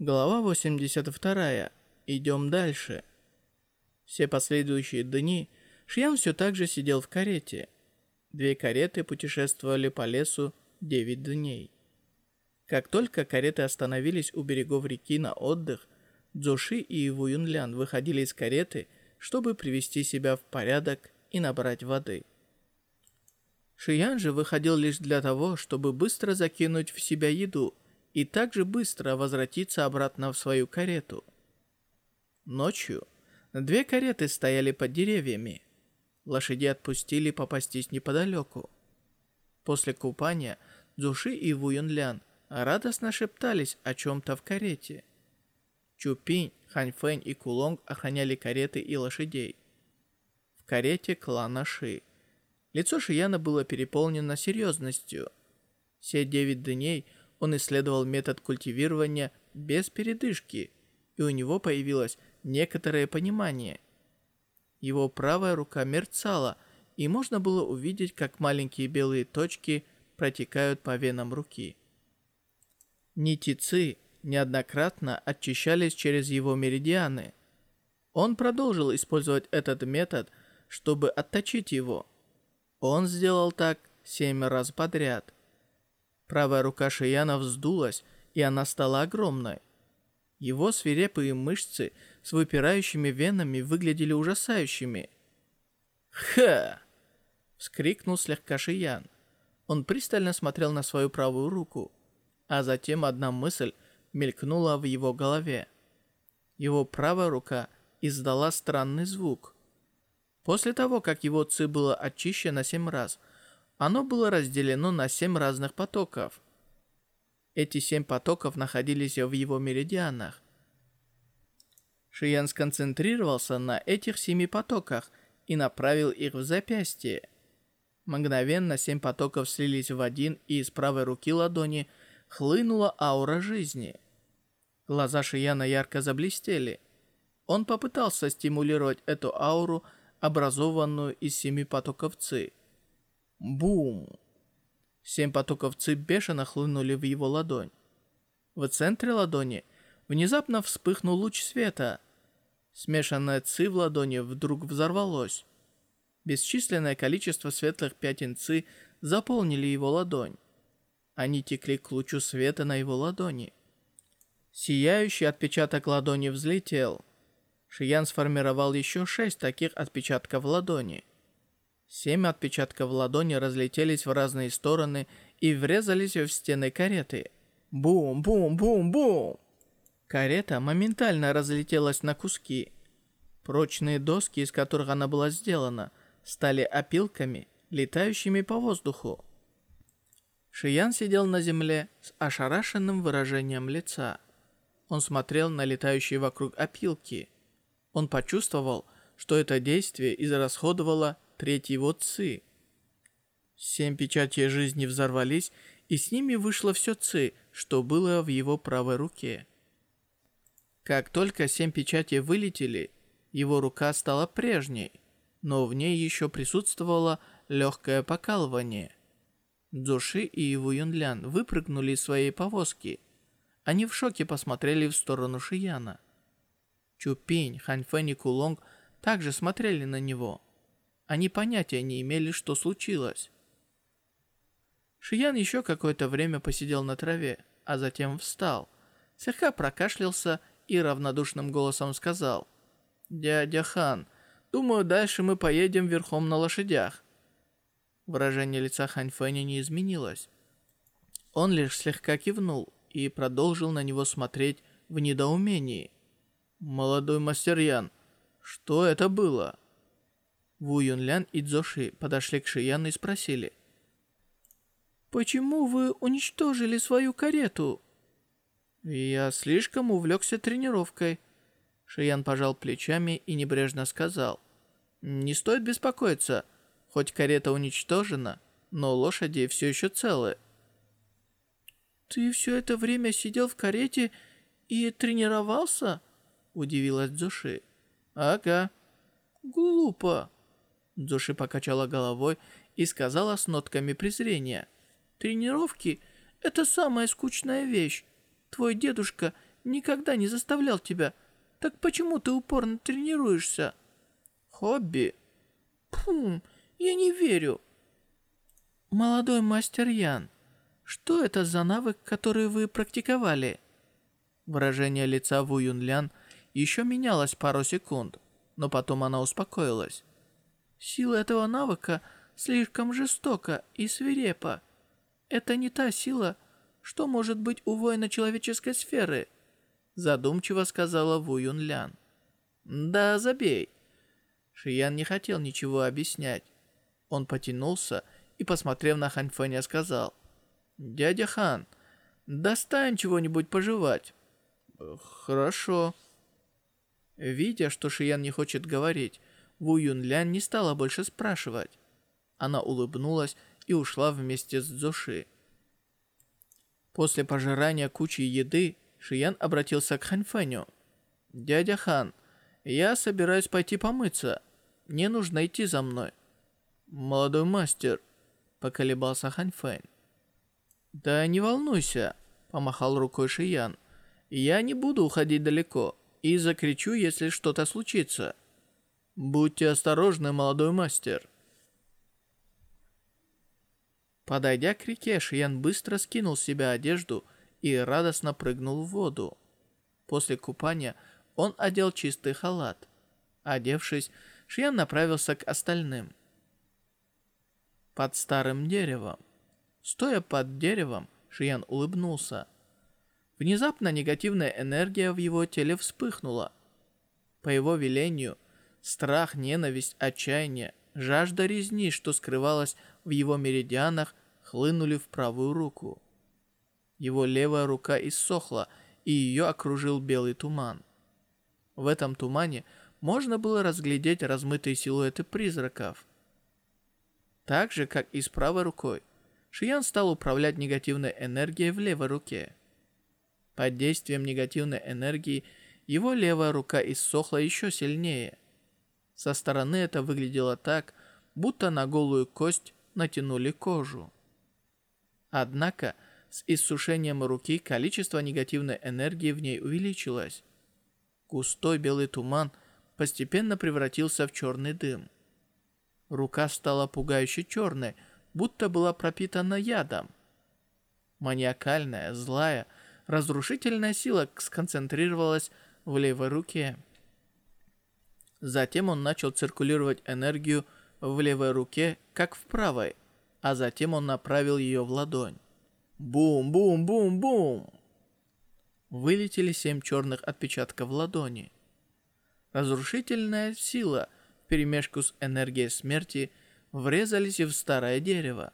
Глава 82. Идем дальше. Все последующие дни Шиян все так же сидел в карете. Две кареты путешествовали по лесу 9 дней. Как только кареты остановились у берегов реки на отдых, Дзуши и Ву Юнлян выходили из кареты, чтобы привести себя в порядок и набрать воды. Шиян же выходил лишь для того, чтобы быстро закинуть в себя еду и также быстро возвратиться обратно в свою карету. Ночью две кареты стояли под деревьями. Лошади отпустили попастись неподалеку. После купания Дзуши и Ву Юнлян радостно шептались о чем-то в карете. Чупинь, Ханьфэнь и Кулонг охраняли кареты и лошадей. В карете клана Ши. Лицо Шияна было переполнено серьезностью. Все девять дней он исследовал метод культивирования без передышки, и у него появилось некоторое понимание. Его правая рука мерцала, и можно было увидеть, как маленькие белые точки протекают по венам руки. Нити Ци неоднократно очищались через его меридианы. Он продолжил использовать этот метод, чтобы отточить его. Он сделал так семь раз подряд. Правая рука Шияна вздулась, и она стала огромной. Его свирепые мышцы с выпирающими венами выглядели ужасающими. «Ха!» — вскрикнул слегка Шиян. Он пристально смотрел на свою правую руку, а затем одна мысль мелькнула в его голове. Его правая рука издала странный звук. После того, как его ци было очищено семь раз, оно было разделено на семь разных потоков. Эти семь потоков находились в его меридианах. Шиян сконцентрировался на этих семи потоках и направил их в запястье. Мгновенно семь потоков слились в один, и из правой руки ладони хлынула аура жизни. Глаза Шияна ярко заблестели. Он попытался стимулировать эту ауру, образованную из семи потоков ци. Бум! Семь потоков ци бешено хлынули в его ладонь. В центре ладони внезапно вспыхнул луч света. Смешанное ци в ладони вдруг взорвалось. Бесчисленное количество светлых пятен ци заполнили его ладонь. Они текли к лучу света на его ладони. Сияющий отпечаток ладони взлетел. Шиян сформировал еще шесть таких отпечатков ладони. Семь отпечатков ладони разлетелись в разные стороны и врезались в стены кареты. Бум-бум-бум-бум! Карета моментально разлетелась на куски. Прочные доски, из которых она была сделана, стали опилками, летающими по воздуху. Шиян сидел на земле с ошарашенным выражением лица. Он смотрел на летающие вокруг опилки. Он почувствовал, что это действие израсходовало треть его ци. Семь печатей жизни взорвались, и с ними вышло все ци, что было в его правой руке. Как только семь печатей вылетели, его рука стала прежней, но в ней еще присутствовало легкое покалывание. Дзуши и Ву Юнлян выпрыгнули из своей повозки. Они в шоке посмотрели в сторону Шияна. Чупинь, Ханьфэнь и Кулонг также смотрели на него. Они понятия не имели, что случилось. Шиян еще какое-то время посидел на траве, а затем встал, слегка прокашлялся и равнодушным голосом сказал. «Дядя Хан, думаю, дальше мы поедем верхом на лошадях. Выражение лица Хань Фэня не изменилось. Он лишь слегка кивнул и продолжил на него смотреть в недоумении. «Молодой мастер Ян, что это было?» Ву Юнлян и Цзоши подошли к Шияну и спросили. «Почему вы уничтожили свою карету?» «Я слишком увлекся тренировкой». Шиян пожал плечами и небрежно сказал. «Не стоит беспокоиться. Хоть карета уничтожена, но лошади все еще целы. «Ты все это время сидел в карете и тренировался?» Удивилась Дзуши. «Ага». «Глупо». Дзуши покачала головой и сказала с нотками презрения. «Тренировки — это самая скучная вещь. Твой дедушка никогда не заставлял тебя. Так почему ты упорно тренируешься? Хобби? Пфу, я не верю. Молодой мастер Ян, что это за навык, который вы практиковали? Выражение лица Ву Юнлян еще менялось пару секунд, но потом она успокоилась. Сила этого навыка слишком жестока и свирепа. Это не та сила, что может быть у воина человеческой сферы, задумчиво сказала Ву Юнлян. Да, забей. Шиян не хотел ничего объяснять. Он потянулся и, посмотрев на Хань Фэня, сказал, «Дядя Хан, достань чего-нибудь пожевать». «Хорошо». Видя, что Шиян не хочет говорить, Ву Юнлян не стала больше спрашивать. Она улыбнулась и ушла вместе с Зоши. После пожирания кучи еды Шиян обратился к Ханьфэню. «Дядя Хан, я собираюсь пойти помыться. Не нужно идти за мной». «Молодой мастер», — поколебался Ханьфэнь. «Да не волнуйся», — помахал рукой Шиян. «Я не буду уходить далеко и закричу, если что-то случится». «Будьте осторожны, молодой мастер». Подойдя к реке, Шиян быстро скинул с себя одежду и радостно прыгнул в воду. После купания он одел чистый халат. Одевшись, Шиян направился к остальным. Под старым деревом. Стоя под деревом, Шиян улыбнулся. Внезапно негативная энергия в его теле вспыхнула. По его велению, страх, ненависть, отчаяние, жажда резни, что скрывалась в его меридианах, хлынули в правую руку. Его левая рука иссохла, и ее окружил белый туман. В этом тумане можно было разглядеть размытые силуэты призраков. Так же, как и с правой рукой, Шиян стал управлять негативной энергией в левой руке. Под действием негативной энергии его левая рука иссохла еще сильнее. Со стороны это выглядело так, будто на голую кость натянули кожу. Однако, с иссушением руки количество негативной энергии в ней увеличилось. Густой белый туман постепенно превратился в черный дым. Рука стала пугающе черной, будто была пропитана ядом. Маниакальная, злая, разрушительная сила сконцентрировалась в левой руке. Затем он начал циркулировать энергию в левой руке, как в правой – а затем он направил ее в ладонь. Бум-бум-бум-бум! Вылетели семь черных отпечатков ладони. Разрушительная сила вперемешку с энергией смерти врезались в старое дерево.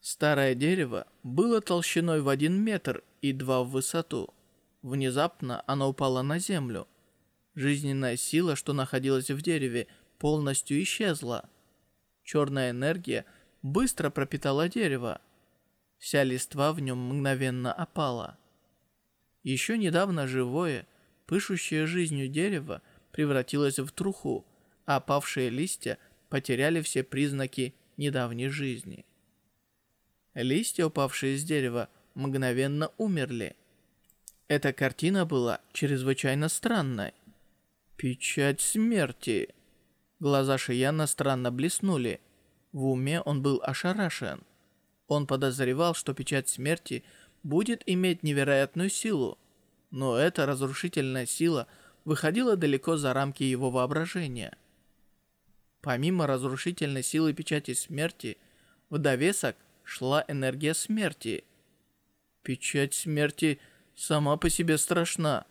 Старое дерево было толщиной в один метр и два в высоту. Внезапно оно упало на землю. Жизненная сила, что находилась в дереве, полностью исчезла. Черная энергия – быстро пропитала дерево. Вся листва в нем мгновенно опала. Еще недавно живое, пышущее жизнью дерево превратилось в труху, а опавшие листья потеряли все признаки недавней жизни. Листья, упавшие с дерева, мгновенно умерли. Эта картина была чрезвычайно странной. Печать смерти. Глаза Шияна странно блеснули. В уме он был ошарашен. Он подозревал, что печать смерти будет иметь невероятную силу, но эта разрушительная сила выходила далеко за рамки его воображения. Помимо разрушительной силы печати смерти, в довесок шла энергия смерти. Печать смерти сама по себе страшна.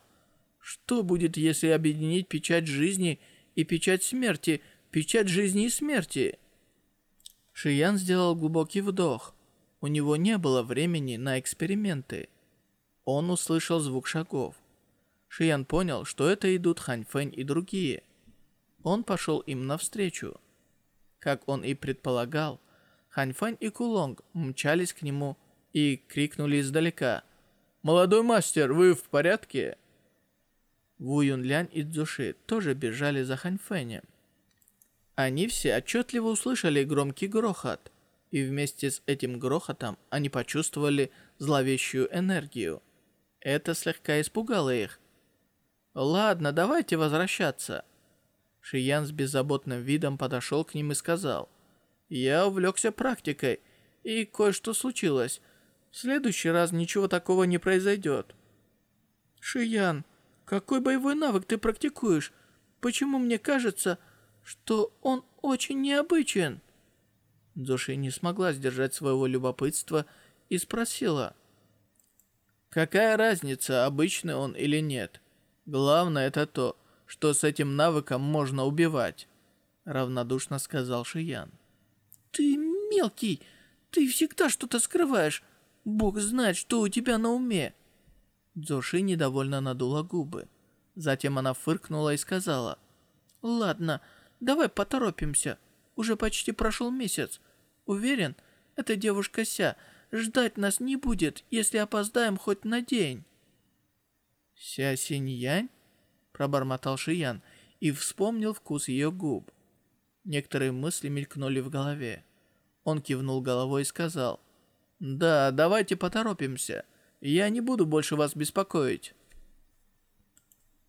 Что будет, если объединить печать жизни и печать смерти, печать жизни и смерти? Шиян сделал глубокий вдох. У него не было времени на эксперименты. Он услышал звук шагов. Шиян понял, что это идут Хань Фэнь и другие. Он пошел им навстречу. Как он и предполагал, Хань Фэнь и Кулонг мчались к нему и крикнули издалека. «Молодой мастер, вы в порядке?» Ву Юнлян и Цзуши тоже бежали за Хань Фэнем. Они все отчетливо услышали громкий грохот, и вместе с этим грохотом они почувствовали зловещую энергию. Это слегка испугало их. «Ладно, давайте возвращаться». Шиян с беззаботным видом подошел к ним и сказал. «Я увлекся практикой, и кое-что случилось. В следующий раз ничего такого не произойдет». «Шиян, какой боевой навык ты практикуешь? Почему мне кажется, что он очень необычен?» Дзуши не смогла сдержать своего любопытства и спросила. «Какая разница, обычный он или нет? Главное это то, что с этим навыком можно убивать», равнодушно сказал Шиян. «Ты мелкий, ты всегда что-то скрываешь. Бог знает, что у тебя на уме». Дзоши недовольно надула губы. Затем она фыркнула и сказала. «Ладно, давай поторопимся. Уже почти прошел месяц. Уверен, эта девушка Ся ждать нас не будет, если опоздаем хоть на день». «Ся Синьянь?» – пробормотал Шиян и вспомнил вкус ее губ. Некоторые мысли мелькнули в голове. Он кивнул головой и сказал. «Да, давайте поторопимся. Я не буду больше вас беспокоить».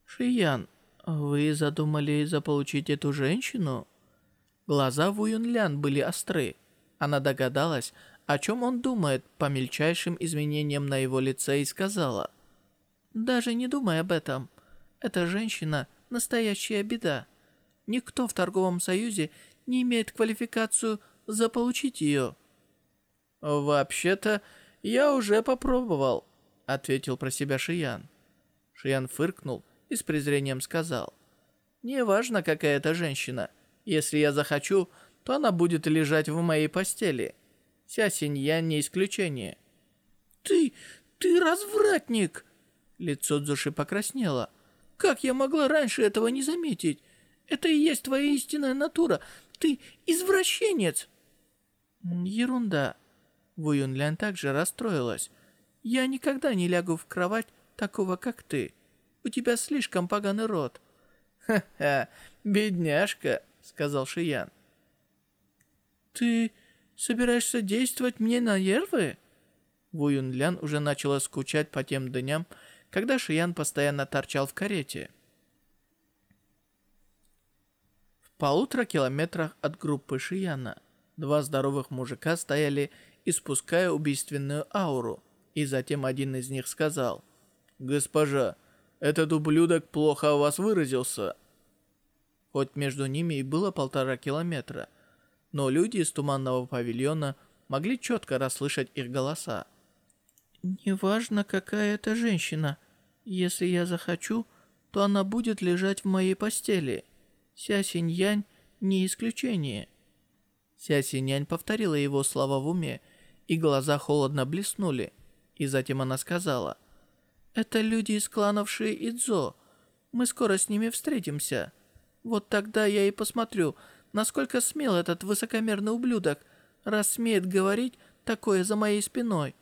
«Шиян, вы задумали заполучить эту женщину?» Глаза Ву Юнлян были остры. Она догадалась, о чем он думает по мельчайшим изменениям на его лице и сказала. «Даже не думай об этом. Эта женщина – настоящая беда. Никто в торговом союзе не имеет квалификацию заполучить ее». «Вообще-то, я уже попробовал», — ответил про себя Шиян. Шиян фыркнул и с презрением сказал. «Неважно, какая это женщина. Если я захочу, то она будет лежать в моей постели. Ся Синьян не исключение». «Ты... ты развратник!» Лицо Дзуши покраснело. «Как я могла раньше этого не заметить? Это и есть твоя истинная натура. Ты извращенец!» «Ерунда!» Ву Юнлян также расстроилась. «Я никогда не лягу в кровать такого, как ты. У тебя слишком поганый рот». «Ха-ха, бедняжка», — сказал Шиян. «Ты собираешься действовать мне на нервы?» Ву Юнлян уже начала скучать по тем дням, когда Шиян постоянно торчал в карете. В полутора километрах от группы Шияна два здоровых мужика стояли испуская убийственную ауру, и затем один из них сказал, «Госпожа, этот ублюдок плохо о вас выразился». Хоть между ними и было полтора километра, но люди из туманного павильона могли четко расслышать их голоса. «Неважно, какая это женщина. Если я захочу, то она будет лежать в моей постели. Ся Синьянь не исключение». Ся Синьянь повторила его слова в уме и глаза холодно блеснули. И затем она сказала, «Это люди из кланов Ши и Цзо. Мы скоро с ними встретимся. Вот тогда я и посмотрю, насколько смел этот высокомерный ублюдок, раз смеет говорить такое за моей спиной».